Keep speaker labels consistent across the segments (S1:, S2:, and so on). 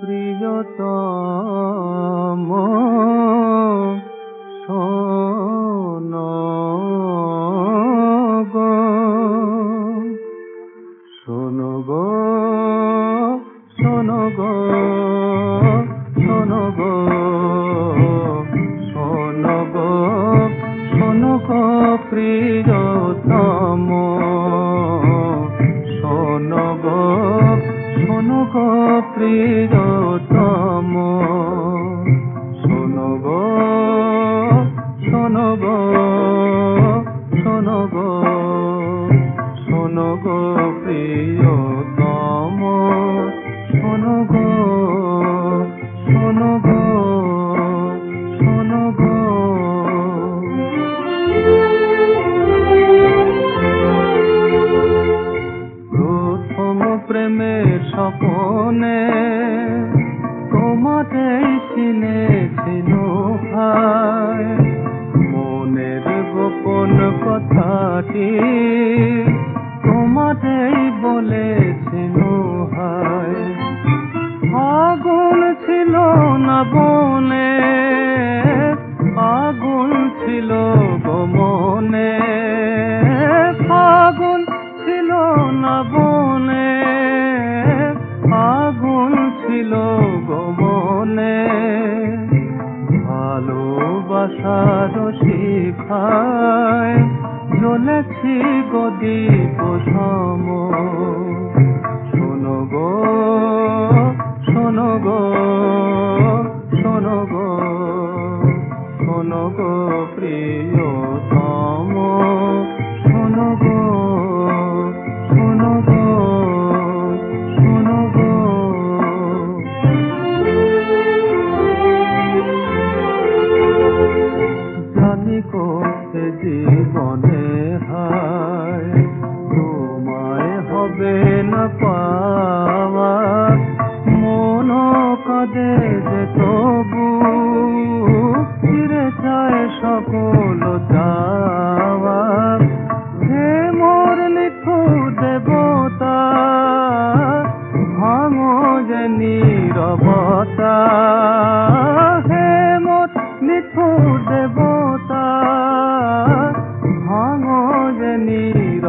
S1: প্রিয়তম শোন শোন গো শোন গো শোন গো শোন প্রিয়তম। শোন গো শোন গো প্রিয়তম। শোন গো শোন গো শোন গো প্রিয়তম। শোন স্বপনে তোমাতেই চিনেছিল ভাই। মনের গোপন কথাটি তোমাতেই বলেছিল হায় আগুন ছিল না বনে, আগুন ছিল গমনে আগুন ছিল না বনে। ছিল গমনে ভালোবাসার শিখায় জ্বলেছি গদীপ সম। শোনো গো শোনো গো শোনো গো শোনো গো প্রিয়তম। হায়, তোমায় হবে না মন কাঁদে যে তবু চায় সকল যাওয়া হে মোর লিখু দেবতা, ভাঙো নীরবতা।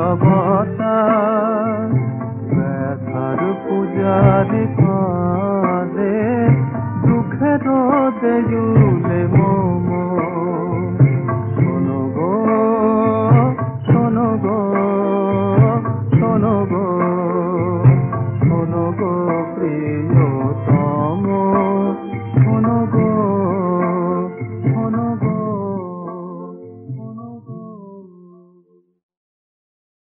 S1: নীরবতা ব্যথার পূজারি কাঁদে দুঃখের দেজুলে মোম। শোনো গো শোনো গো শোনো গো শোনো গো প্রিয়